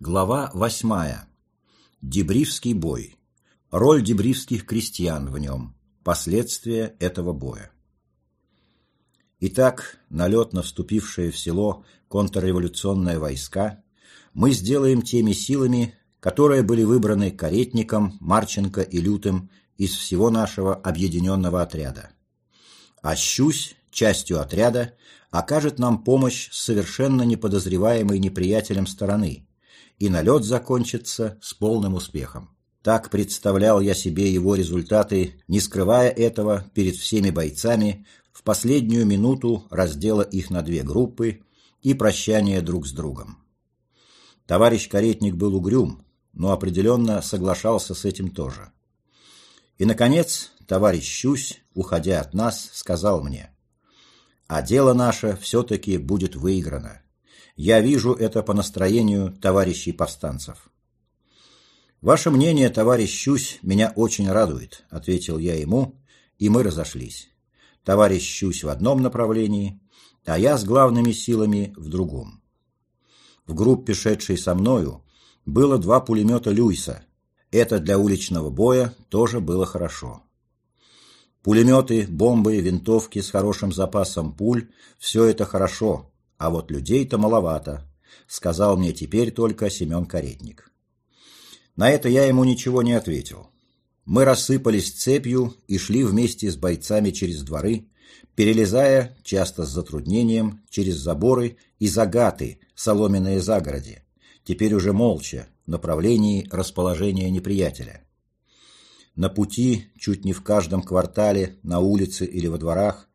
Глава восьмая. Дебривский бой. Роль дебривских крестьян в нем. Последствия этого боя. Итак, налет на вступившие в село контрреволюционные войска мы сделаем теми силами, которые были выбраны Каретником, Марченко и Лютым из всего нашего объединенного отряда. А частью отряда, окажет нам помощь совершенно неподозреваемой неприятелем стороны – и налет закончится с полным успехом. Так представлял я себе его результаты, не скрывая этого перед всеми бойцами, в последнюю минуту раздела их на две группы и прощания друг с другом. Товарищ Каретник был угрюм, но определенно соглашался с этим тоже. И, наконец, товарищ Щусь, уходя от нас, сказал мне, «А дело наше все-таки будет выиграно. Я вижу это по настроению товарищей повстанцев. «Ваше мнение, товарищ Щусь, меня очень радует», — ответил я ему, и мы разошлись. Товарищ Щусь в одном направлении, а я с главными силами в другом. В группе, шедшей со мною, было два пулемета Люйса. Это для уличного боя тоже было хорошо. Пулеметы, бомбы, винтовки с хорошим запасом пуль – все это хорошо, а вот людей-то маловато, сказал мне теперь только Семен Каретник. На это я ему ничего не ответил. Мы рассыпались цепью и шли вместе с бойцами через дворы, перелезая, часто с затруднением, через заборы и загаты, соломенные загороди, теперь уже молча, в направлении расположения неприятеля. На пути, чуть не в каждом квартале, на улице или во дворах,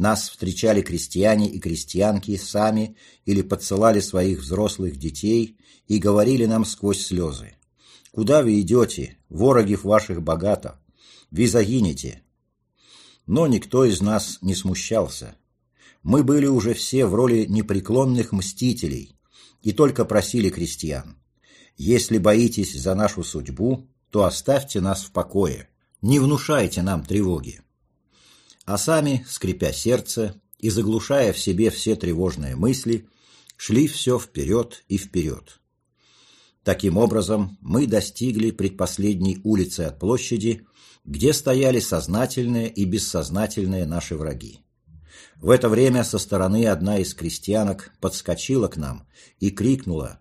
нас встречали крестьяне и крестьянки сами или подсылали своих взрослых детей и говорили нам сквозь слезы. «Куда вы идете? Ворогив ваших богато. Вы загинете». Но никто из нас не смущался. Мы были уже все в роли непреклонных мстителей и только просили крестьян. «Если боитесь за нашу судьбу, то оставьте нас в покое, не внушайте нам тревоги» а сами, скрипя сердце и заглушая в себе все тревожные мысли, шли все вперед и вперед. Таким образом, мы достигли предпоследней улицы от площади, где стояли сознательные и бессознательные наши враги. В это время со стороны одна из крестьянок подскочила к нам и крикнула,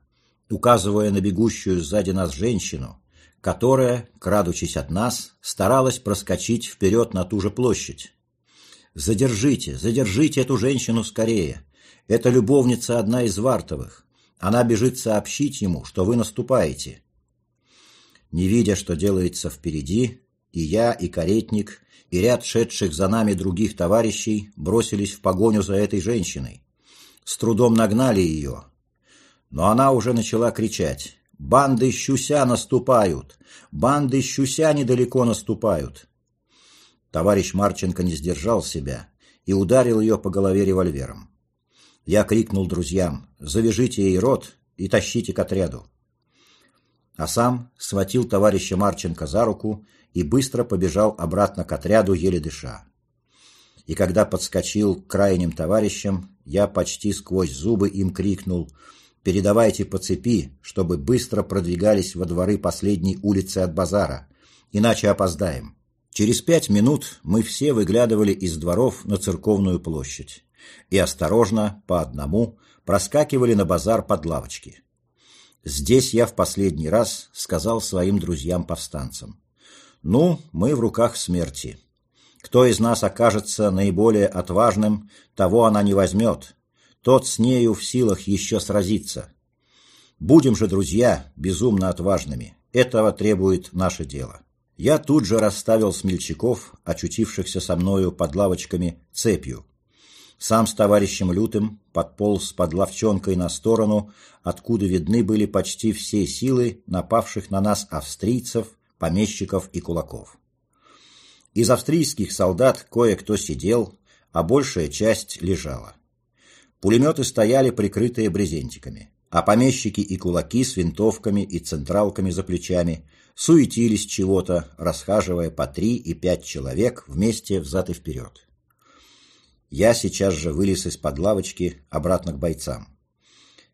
указывая на бегущую сзади нас женщину, которая, крадучись от нас, старалась проскочить вперед на ту же площадь. Задержите, задержите эту женщину скорее. Это любовница одна из Вартовых. Она бежит сообщить ему, что вы наступаете. Не видя, что делается впереди, и я, и каретник, и ряд шедших за нами других товарищей бросились в погоню за этой женщиной. С трудом нагнали ее. Но она уже начала кричать. «Банды щуся наступают! Банды щуся недалеко наступают!» Товарищ Марченко не сдержал себя и ударил ее по голове револьвером. Я крикнул друзьям «Завяжите ей рот и тащите к отряду». А сам схватил товарища Марченко за руку и быстро побежал обратно к отряду, еле дыша. И когда подскочил к крайним товарищам, я почти сквозь зубы им крикнул «Передавайте по цепи, чтобы быстро продвигались во дворы последней улицы от базара, иначе опоздаем». Через пять минут мы все выглядывали из дворов на церковную площадь и осторожно, по одному, проскакивали на базар под лавочки. Здесь я в последний раз сказал своим друзьям-повстанцам. «Ну, мы в руках смерти. Кто из нас окажется наиболее отважным, того она не возьмет. Тот с нею в силах еще сразиться. Будем же, друзья, безумно отважными. Этого требует наше дело». Я тут же расставил смельчаков, очутившихся со мною под лавочками, цепью. Сам с товарищем Лютым подполз под ловчонкой на сторону, откуда видны были почти все силы напавших на нас австрийцев, помещиков и кулаков. Из австрийских солдат кое-кто сидел, а большая часть лежала. Пулеметы стояли прикрытые брезентиками, а помещики и кулаки с винтовками и централками за плечами – суетились чего-то, расхаживая по три и пять человек вместе взад и вперед. Я сейчас же вылез из-под лавочки обратно к бойцам.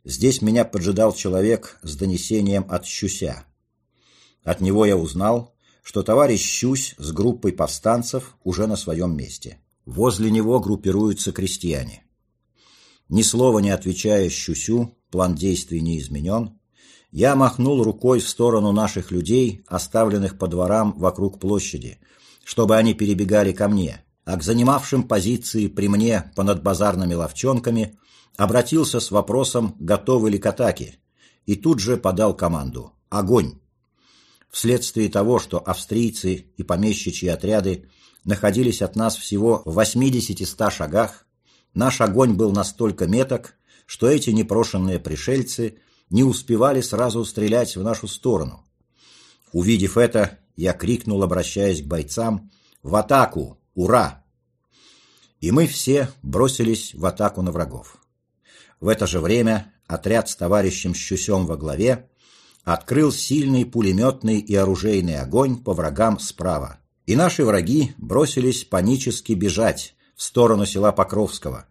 Здесь меня поджидал человек с донесением от Щуся. От него я узнал, что товарищ Щусь с группой повстанцев уже на своем месте. Возле него группируются крестьяне. Ни слова не отвечая Щусю, план действий не изменен, я махнул рукой в сторону наших людей, оставленных по дворам вокруг площади, чтобы они перебегали ко мне, а к занимавшим позиции при мне понад базарными ловчонками обратился с вопросом, готовы ли к атаке, и тут же подал команду «Огонь!». Вследствие того, что австрийцы и помещичьи отряды находились от нас всего в 80-100 шагах, наш огонь был настолько меток, что эти непрошенные пришельцы не успевали сразу стрелять в нашу сторону. Увидев это, я крикнул, обращаясь к бойцам, «В атаку! Ура!» И мы все бросились в атаку на врагов. В это же время отряд с товарищем Щусем во главе открыл сильный пулеметный и оружейный огонь по врагам справа. И наши враги бросились панически бежать в сторону села Покровского.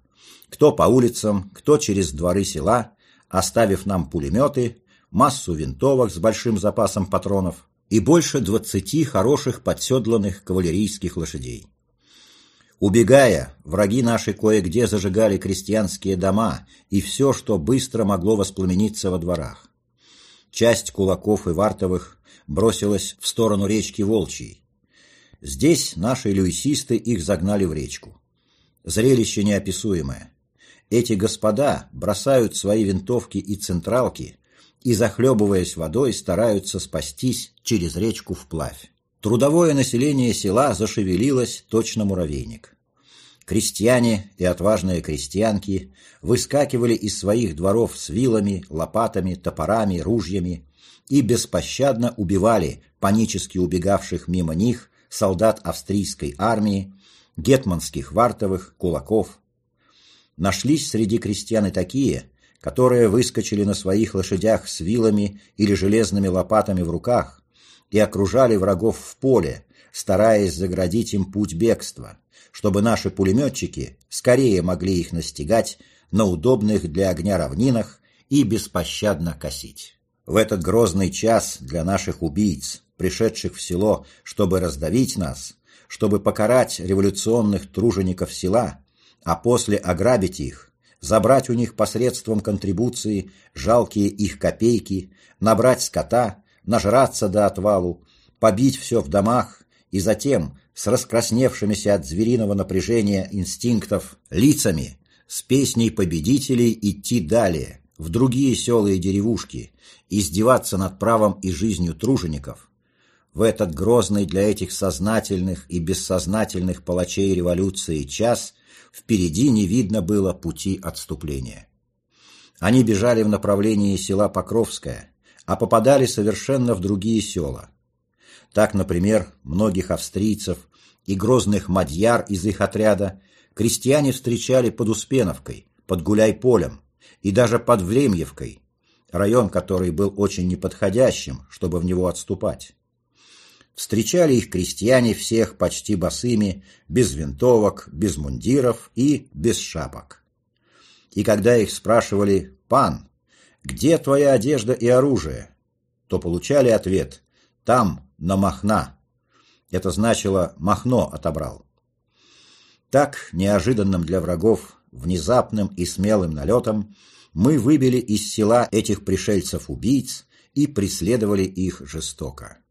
Кто по улицам, кто через дворы села, оставив нам пулеметы, массу винтовок с большим запасом патронов и больше двадцати хороших подседланных кавалерийских лошадей. Убегая, враги наши кое-где зажигали крестьянские дома и все, что быстро могло воспламениться во дворах. Часть кулаков и вартовых бросилась в сторону речки Волчьей. Здесь наши люисисты их загнали в речку. Зрелище неописуемое. Эти господа бросают свои винтовки и централки и, захлебываясь водой, стараются спастись через речку вплавь. Трудовое население села зашевелилось точно муравейник. Крестьяне и отважные крестьянки выскакивали из своих дворов с вилами, лопатами, топорами, ружьями и беспощадно убивали панически убегавших мимо них солдат австрийской армии, гетманских вартовых, кулаков. Нашлись среди крестьян и такие, которые выскочили на своих лошадях с вилами или железными лопатами в руках и окружали врагов в поле, стараясь заградить им путь бегства чтобы наши пулеметчики скорее могли их настигать на удобных для огня равнинах и беспощадно косить. В этот грозный час для наших убийц, пришедших в село, чтобы раздавить нас, чтобы покарать революционных тружеников села, а после ограбить их, забрать у них посредством контрибуции жалкие их копейки, набрать скота, нажраться до отвалу, побить все в домах и затем с раскрасневшимися от звериного напряжения инстинктов лицами, с песней победителей идти далее, в другие села и деревушки, издеваться над правом и жизнью тружеников, в этот грозный для этих сознательных и бессознательных палачей революции час впереди не видно было пути отступления. Они бежали в направлении села Покровское, а попадали совершенно в другие села. Так, например, многих австрийцев и грозных мадьяр из их отряда крестьяне встречали под Успеновкой, под Гуляй-полем и даже под Влемьевкой, район который был очень неподходящим, чтобы в него отступать. Встречали их крестьяне всех почти босыми, без винтовок, без мундиров и без шапок. И когда их спрашивали «Пан, где твоя одежда и оружие?», то получали ответ «Там, на Махна. Это значило «Махно отобрал». Так, неожиданным для врагов, внезапным и смелым налетом, мы выбили из села этих пришельцев-убийц и преследовали их жестоко.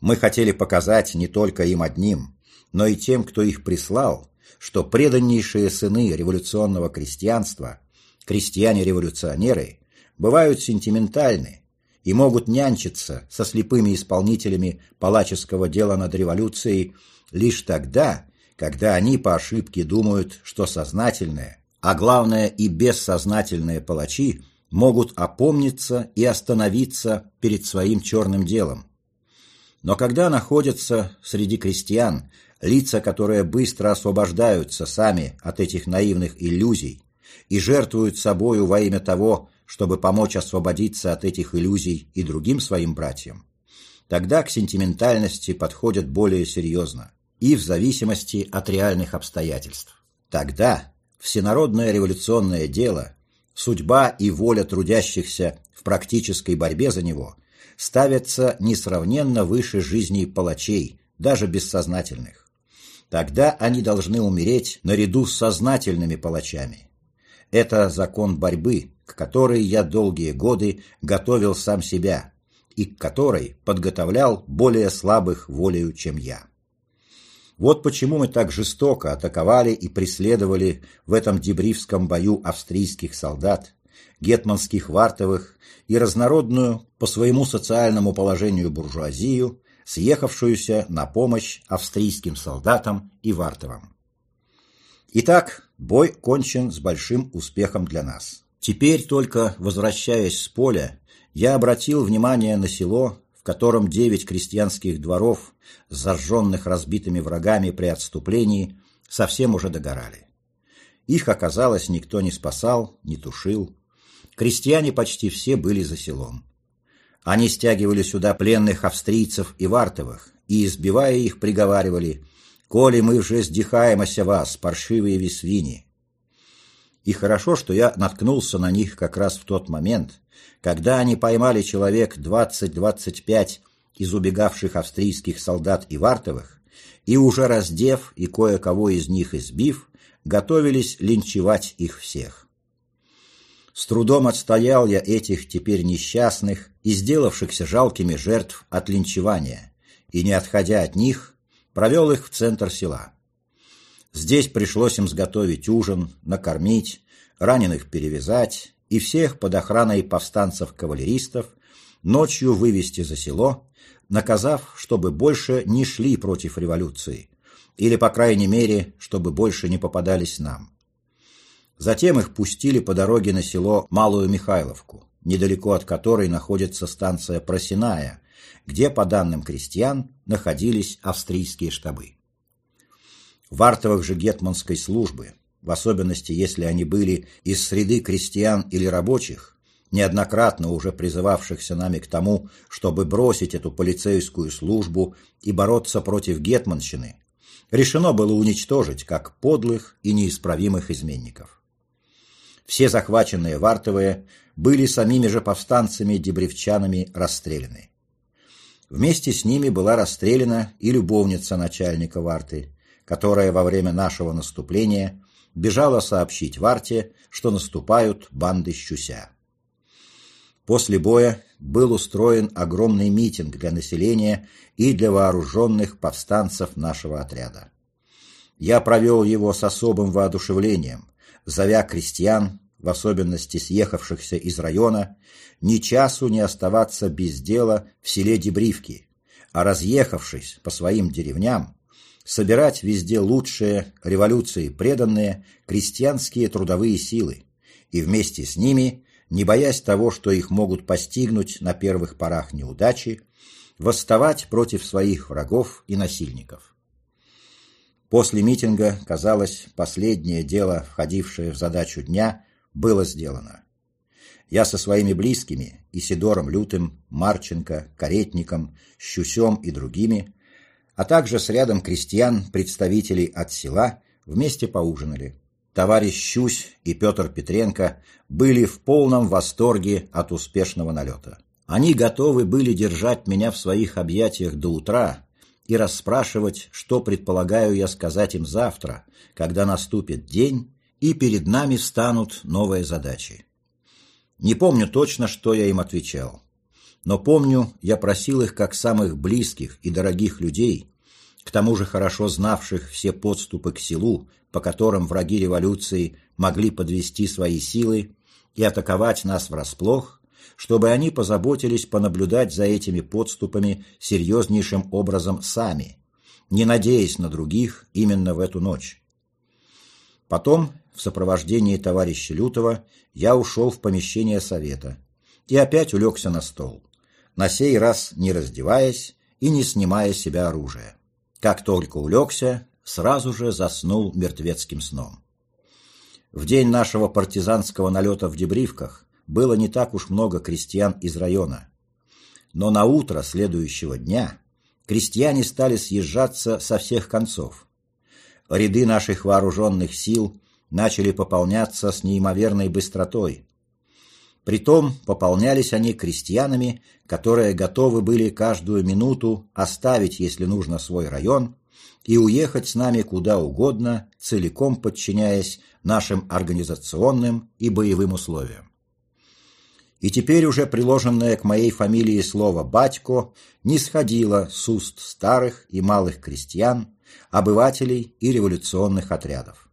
Мы хотели показать не только им одним, но и тем, кто их прислал, что преданнейшие сыны революционного крестьянства, крестьяне-революционеры, бывают сентиментальны и могут нянчиться со слепыми исполнителями палаческого дела над революцией лишь тогда, когда они по ошибке думают, что сознательные, а главное и бессознательные палачи могут опомниться и остановиться перед своим черным делом. Но когда находятся среди крестьян лица, которые быстро освобождаются сами от этих наивных иллюзий и жертвуют собою во имя того, чтобы помочь освободиться от этих иллюзий и другим своим братьям, тогда к сентиментальности подходят более серьезно и в зависимости от реальных обстоятельств. Тогда всенародное революционное дело судьба и воля трудящихся в практической борьбе за него ставятся несравненно выше жизней палачей, даже бессознательных. Тогда они должны умереть наряду с сознательными палачами. Это закон борьбы, к которой я долгие годы готовил сам себя и к которой подготовлял более слабых волею, чем я. Вот почему мы так жестоко атаковали и преследовали в этом дебривском бою австрийских солдат, гетманских вартовых и разнородную по своему социальному положению буржуазию, съехавшуюся на помощь австрийским солдатам и вартовым. Итак, бой кончен с большим успехом для нас. Теперь только, возвращаясь с поля, я обратил внимание на село, в котором девять крестьянских дворов, зажженных разбитыми врагами при отступлении, совсем уже догорали. Их, оказалось, никто не спасал, не тушил. Крестьяне почти все были за селом. Они стягивали сюда пленных австрийцев и вартовых, и, избивая их, приговаривали «Коли мы вже здихаемося вас, паршивые висвини!» И хорошо, что я наткнулся на них как раз в тот момент, когда они поймали человек 20-25 из убегавших австрийских солдат и вартовых, и уже раздев и кое-кого из них избив, готовились линчевать их всех. С трудом отстоял я этих теперь несчастных и сделавшихся жалкими жертв от линчевания, и, не отходя от них, провел их в центр села. Здесь пришлось им сготовить ужин, накормить, раненых перевязать и всех под охраной повстанцев-кавалеристов ночью вывести за село, наказав, чтобы больше не шли против революции, или, по крайней мере, чтобы больше не попадались нам. Затем их пустили по дороге на село Малую Михайловку, недалеко от которой находится станция Просиная, где, по данным крестьян, находились австрийские штабы. Вартовых же гетманской службы, в особенности если они были из среды крестьян или рабочих, неоднократно уже призывавшихся нами к тому, чтобы бросить эту полицейскую службу и бороться против гетманщины, решено было уничтожить как подлых и неисправимых изменников. Все захваченные Вартовые были самими же повстанцами-дебревчанами расстреляны. Вместе с ними была расстреляна и любовница начальника Варты, которая во время нашего наступления бежала сообщить Варте, что наступают банды Щуся. После боя был устроен огромный митинг для населения и для вооруженных повстанцев нашего отряда. Я провел его с особым воодушевлением, зовя крестьян, в особенности съехавшихся из района, ни часу не оставаться без дела в селе Дебривки, а разъехавшись по своим деревням, собирать везде лучшие, революции преданные, крестьянские трудовые силы, и вместе с ними, не боясь того, что их могут постигнуть на первых порах неудачи, восставать против своих врагов и насильников. После митинга, казалось, последнее дело, входившее в задачу дня, было сделано. Я со своими близкими, Исидором Лютым, Марченко, Каретником, Щусем и другими, а также с рядом крестьян, представителей от села, вместе поужинали. Товарищ Щусь и Петр Петренко были в полном восторге от успешного налета. Они готовы были держать меня в своих объятиях до утра и расспрашивать, что предполагаю я сказать им завтра, когда наступит день, и перед нами встанут новые задачи. Не помню точно, что я им отвечал. Но помню, я просил их как самых близких и дорогих людей, к тому же хорошо знавших все подступы к селу, по которым враги революции могли подвести свои силы и атаковать нас врасплох, чтобы они позаботились понаблюдать за этими подступами серьезнейшим образом сами, не надеясь на других именно в эту ночь. Потом, в сопровождении товарища Лютова, я ушел в помещение совета и опять улегся на стол на сей раз не раздеваясь и не снимая с себя оружия. Как только улегся, сразу же заснул мертвецким сном. В день нашего партизанского налета в Дебривках было не так уж много крестьян из района. Но на утро следующего дня крестьяне стали съезжаться со всех концов. Ряды наших вооруженных сил начали пополняться с неимоверной быстротой – Притом пополнялись они крестьянами, которые готовы были каждую минуту оставить, если нужно, свой район и уехать с нами куда угодно, целиком подчиняясь нашим организационным и боевым условиям. И теперь уже приложенное к моей фамилии слово «батько» не сходило с уст старых и малых крестьян, обывателей и революционных отрядов.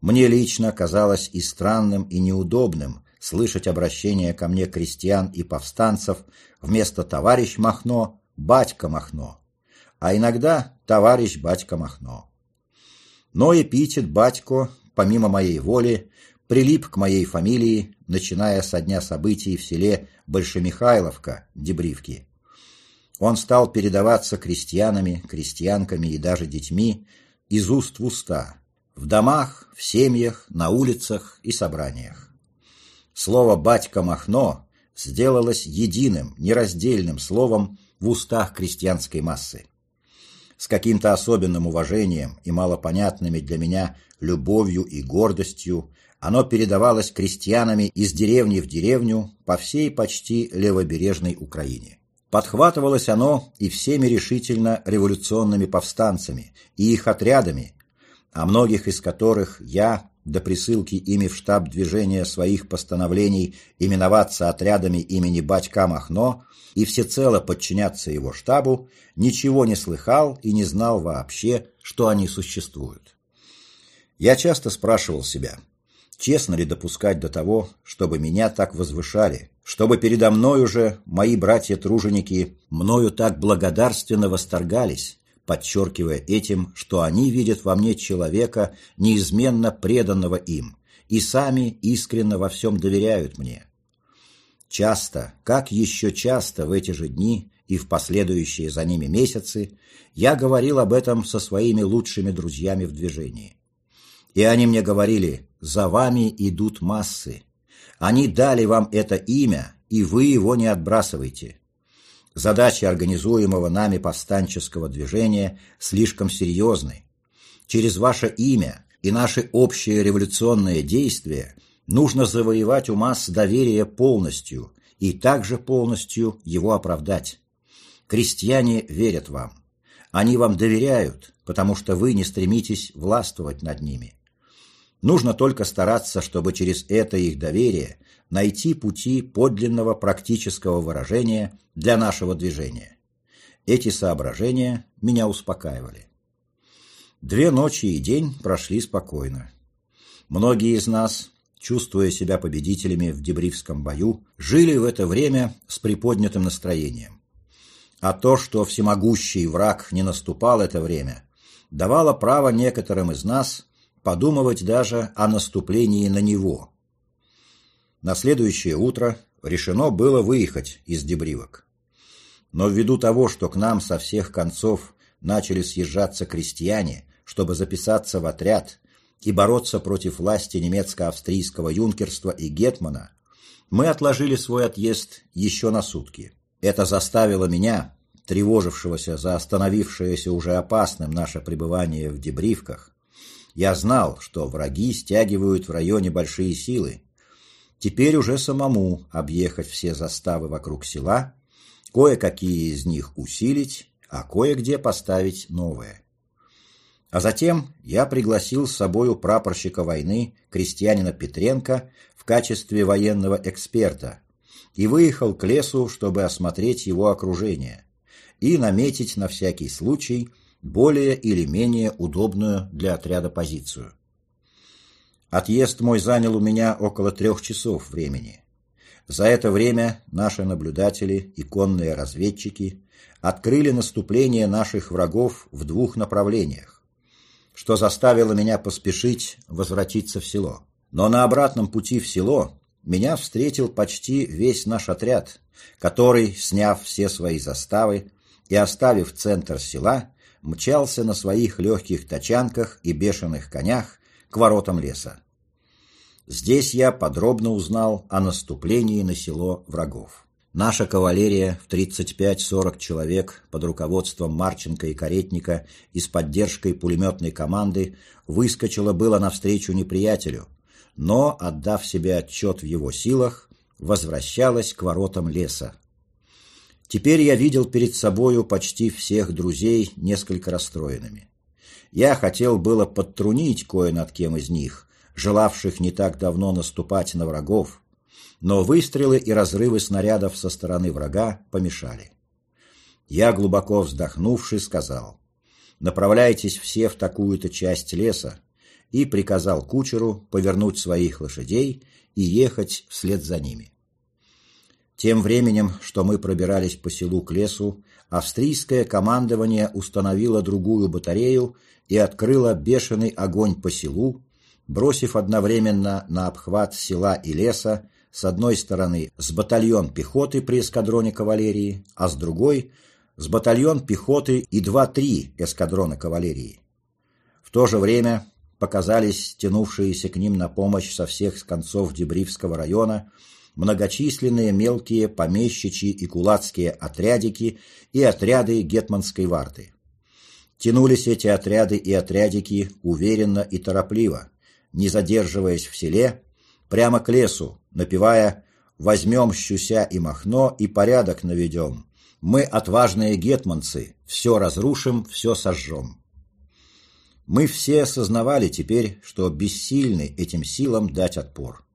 Мне лично казалось и странным, и неудобным слышать обращение ко мне крестьян и повстанцев вместо «товарищ Махно» «батька Махно», а иногда «товарищ батька Махно». Но эпитет «батько», помимо моей воли, прилип к моей фамилии, начиная со дня событий в селе Большемихайловка, Дебривки. Он стал передаваться крестьянами, крестьянками и даже детьми из уст в уста, в домах, в семьях, на улицах и собраниях. Слово «батька Махно» сделалось единым, нераздельным словом в устах крестьянской массы. С каким-то особенным уважением и малопонятными для меня любовью и гордостью оно передавалось крестьянами из деревни в деревню по всей почти левобережной Украине. Подхватывалось оно и всеми решительно революционными повстанцами и их отрядами, о многих из которых я, до присылки ими в штаб движения своих постановлений именоваться отрядами имени Батька Махно и всецело подчиняться его штабу, ничего не слыхал и не знал вообще, что они существуют. Я часто спрашивал себя, честно ли допускать до того, чтобы меня так возвышали, чтобы передо мной уже мои братья-труженики мною так благодарственно восторгались, подчеркивая этим, что они видят во мне человека, неизменно преданного им, и сами искренне во всем доверяют мне. Часто, как еще часто в эти же дни и в последующие за ними месяцы, я говорил об этом со своими лучшими друзьями в движении. И они мне говорили, за вами идут массы, они дали вам это имя, и вы его не отбрасываете. Задачи организуемого нами повстанческого движения слишком серьезны. Через ваше имя и наши общие революционные действия нужно завоевать у масс доверие полностью и также полностью его оправдать. Крестьяне верят вам. Они вам доверяют, потому что вы не стремитесь властвовать над ними. Нужно только стараться, чтобы через это их доверие найти пути подлинного практического выражения для нашего движения. Эти соображения меня успокаивали. Две ночи и день прошли спокойно. Многие из нас, чувствуя себя победителями в Дебривском бою, жили в это время с приподнятым настроением. А то, что всемогущий враг не наступал это время, давало право некоторым из нас подумывать даже о наступлении на него. На следующее утро решено было выехать из Дебривок. Но ввиду того, что к нам со всех концов начали съезжаться крестьяне, чтобы записаться в отряд и бороться против власти немецко-австрийского юнкерства и гетмана, мы отложили свой отъезд еще на сутки. Это заставило меня, тревожившегося за остановившееся уже опасным наше пребывание в Дебривках, я знал, что враги стягивают в районе большие силы. Теперь уже самому объехать все заставы вокруг села, кое-какие из них усилить, а кое-где поставить новые. А затем я пригласил с собою прапорщика войны крестьянина Петренко в качестве военного эксперта и выехал к лесу, чтобы осмотреть его окружение и наметить на всякий случай более или менее удобную для отряда позицию. Отъезд мой занял у меня около трех часов времени. За это время наши наблюдатели и конные разведчики открыли наступление наших врагов в двух направлениях, что заставило меня поспешить возвратиться в село. Но на обратном пути в село меня встретил почти весь наш отряд, который, сняв все свои заставы и оставив центр села, мчался на своих легких тачанках и бешеных конях к воротам леса. Здесь я подробно узнал о наступлении на село врагов. Наша кавалерия в 35-40 человек под руководством Марченко и Каретника и с поддержкой пулеметной команды выскочила было навстречу неприятелю, но, отдав себе отчет в его силах, возвращалась к воротам леса. Теперь я видел перед собою почти всех друзей несколько расстроенными. Я хотел было подтрунить кое над кем из них, желавших не так давно наступать на врагов, но выстрелы и разрывы снарядов со стороны врага помешали. Я, глубоко вздохнувши, сказал, «Направляйтесь все в такую-то часть леса», и приказал кучеру повернуть своих лошадей и ехать вслед за ними. Тем временем, что мы пробирались по селу к лесу, австрийское командование установило другую батарею и открыло бешеный огонь по селу, бросив одновременно на обхват села и леса с одной стороны с батальон пехоты при эскадроне кавалерии, а с другой – с батальон пехоты и 2-3 эскадрона кавалерии. В то же время показались тянувшиеся к ним на помощь со всех концов Дебривского района многочисленные мелкие помещичьи и кулацкие отрядики и отряды гетманской варты. Тянулись эти отряды и отрядики уверенно и торопливо, не задерживаясь в селе, прямо к лесу, напевая «Возьмем Щуся и Махно и порядок наведем. Мы отважные гетманцы, все разрушим, все сожжем». Мы все осознавали теперь, что бессильны этим силам дать отпор.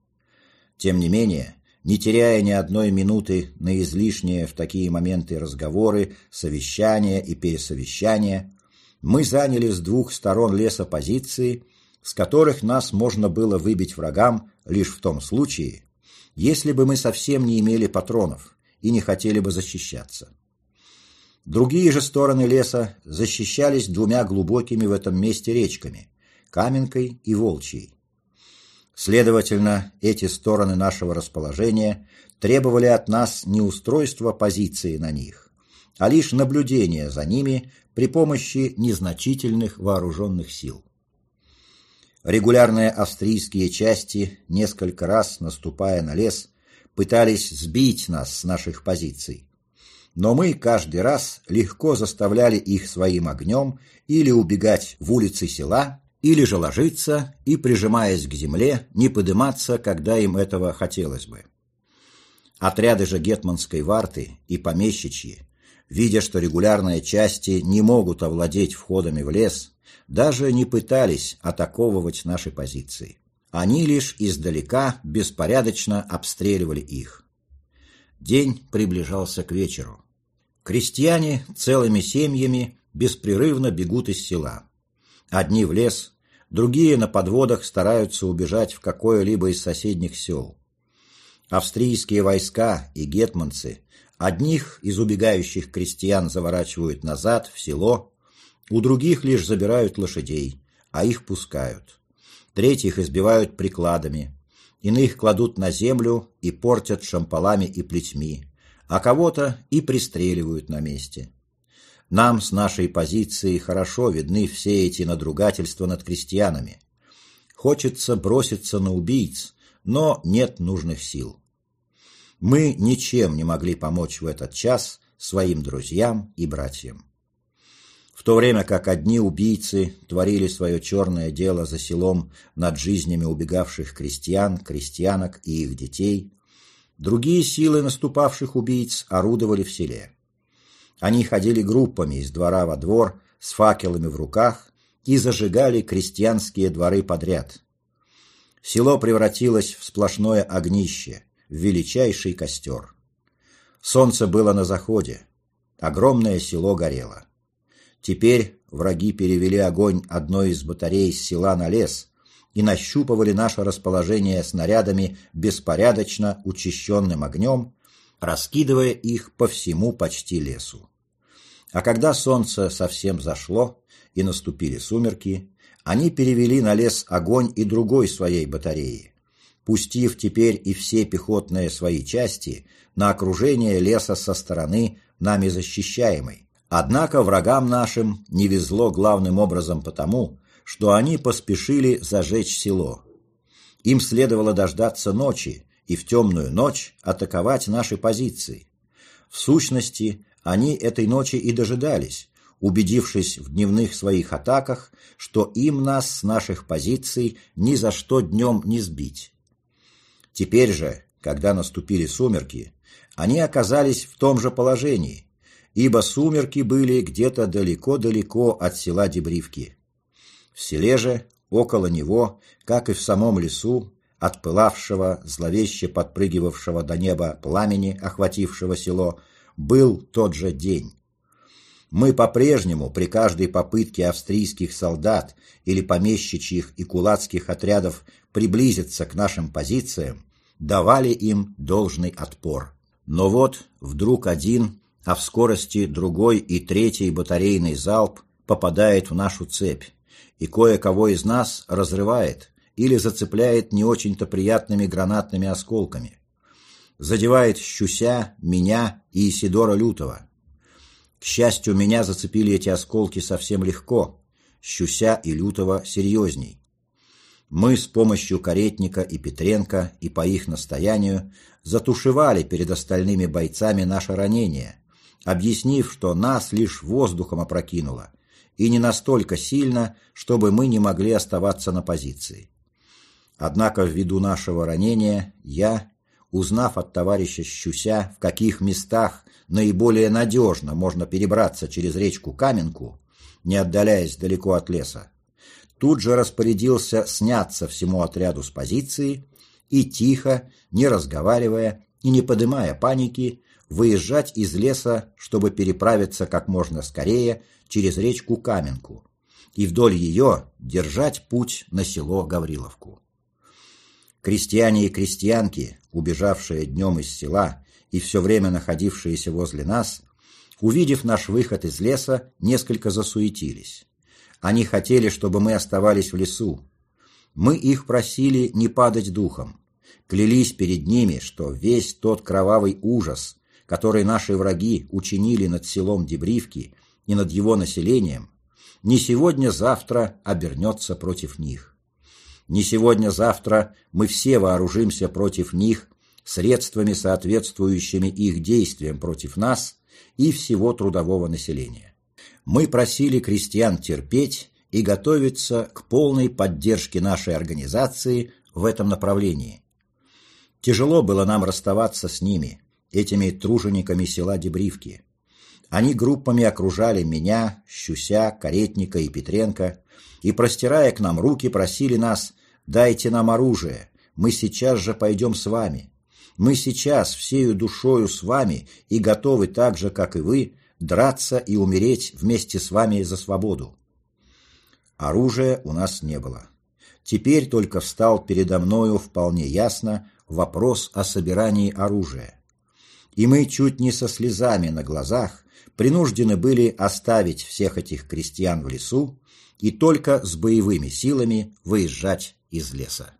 Тем не менее, не теряя ни одной минуты на излишние в такие моменты разговоры, совещания и пересовещания, мы заняли с двух сторон леса позиции, с которых нас можно было выбить врагам лишь в том случае, если бы мы совсем не имели патронов и не хотели бы защищаться. Другие же стороны леса защищались двумя глубокими в этом месте речками – Каменкой и Волчьей. Следовательно, эти стороны нашего расположения требовали от нас не устройства позиции на них, а лишь наблюдения за ними при помощи незначительных вооруженных сил. Регулярные австрийские части, несколько раз наступая на лес, пытались сбить нас с наших позиций, но мы каждый раз легко заставляли их своим огнем или убегать в улицы села, или же ложиться и, прижимаясь к земле, не подниматься, когда им этого хотелось бы. Отряды же гетманской варты и помещичьи, видя, что регулярные части не могут овладеть входами в лес, даже не пытались атаковывать наши позиции. Они лишь издалека беспорядочно обстреливали их. День приближался к вечеру. Крестьяне целыми семьями беспрерывно бегут из села. Одни в лес, другие на подводах стараются убежать в какое-либо из соседних сел. Австрийские войска и гетманцы одних из убегающих крестьян заворачивают назад в село, у других лишь забирают лошадей, а их пускают. Третьих избивают прикладами, иных кладут на землю и портят шампалами и плетьми, а кого-то и пристреливают на месте. Нам с нашей позиции хорошо видны все эти надругательства над крестьянами. Хочется броситься на убийц, но нет нужных сил. Мы ничем не могли помочь в этот час своим друзьям и братьям. В то время как одни убийцы творили свое черное дело за селом над жизнями убегавших крестьян, крестьянок и их детей, Другие силы наступавших убийц орудовали в селе. Они ходили группами из двора во двор с факелами в руках и зажигали крестьянские дворы подряд. Село превратилось в сплошное огнище, в величайший костер. Солнце было на заходе, огромное село горело. Теперь враги перевели огонь одной из батарей с села на лес, и нащупывали наше расположение снарядами беспорядочно учащенным огнем, раскидывая их по всему почти лесу. А когда солнце совсем зашло и наступили сумерки, они перевели на лес огонь и другой своей батареи, пустив теперь и все пехотные свои части на окружение леса со стороны нами защищаемой. Однако врагам нашим не везло главным образом потому, что они поспешили зажечь село. Им следовало дождаться ночи и в темную ночь атаковать наши позиции. В сущности, они этой ночи и дожидались, убедившись в дневных своих атаках, что им нас с наших позиций ни за что днем не сбить. Теперь же, когда наступили сумерки, они оказались в том же положении, ибо сумерки были где-то далеко-далеко от села Дебривки. В селе же, около него, как и в самом лесу, от пылавшего, зловеще подпрыгивавшего до неба пламени, охватившего село, был тот же день. Мы по-прежнему при каждой попытке австрийских солдат или помещичьих и кулацких отрядов приблизиться к нашим позициям, давали им должный отпор. Но вот вдруг один, а в скорости другой и третий батарейный залп попадает в нашу цепь, и кое-кого из нас разрывает или зацепляет не очень-то приятными гранатными осколками. Задевает Щуся, меня и Исидора Лютого. К счастью, меня зацепили эти осколки совсем легко, Щуся и Лютого серьезней. Мы с помощью Каретника и Петренко и по их настоянию затушевали перед остальными бойцами наше ранение, объяснив, что нас лишь воздухом опрокинуло, и не настолько сильно, чтобы мы не могли оставаться на позиции. Однако ввиду нашего ранения я, узнав от товарища Щуся, в каких местах наиболее надежно можно перебраться через речку Каменку, не отдаляясь далеко от леса, тут же распорядился сняться всему отряду с позиции и тихо, не разговаривая и не подымая паники, выезжать из леса, чтобы переправиться как можно скорее через речку Каменку и вдоль ее держать путь на село Гавриловку. Крестьяне и крестьянки, убежавшие днем из села и все время находившиеся возле нас, увидев наш выход из леса, несколько засуетились. Они хотели, чтобы мы оставались в лесу. Мы их просили не падать духом. Клялись перед ними, что весь тот кровавый ужас, который наши враги учинили над селом Дебривки и над его населением, не сегодня-завтра обернется против них. Не сегодня-завтра мы все вооружимся против них средствами, соответствующими их действиям против нас и всего трудового населения мы просили крестьян терпеть и готовиться к полной поддержке нашей организации в этом направлении. Тяжело было нам расставаться с ними, этими тружениками села Дебривки. Они группами окружали меня, Щуся, Каретника и Петренко и, простирая к нам руки, просили нас «дайте нам оружие, мы сейчас же пойдем с вами». Мы сейчас всею душою с вами и готовы так же, как и вы, драться и умереть вместе с вами за свободу. Оружия у нас не было. Теперь только встал передо мною вполне ясно вопрос о собирании оружия. И мы чуть не со слезами на глазах принуждены были оставить всех этих крестьян в лесу и только с боевыми силами выезжать из леса.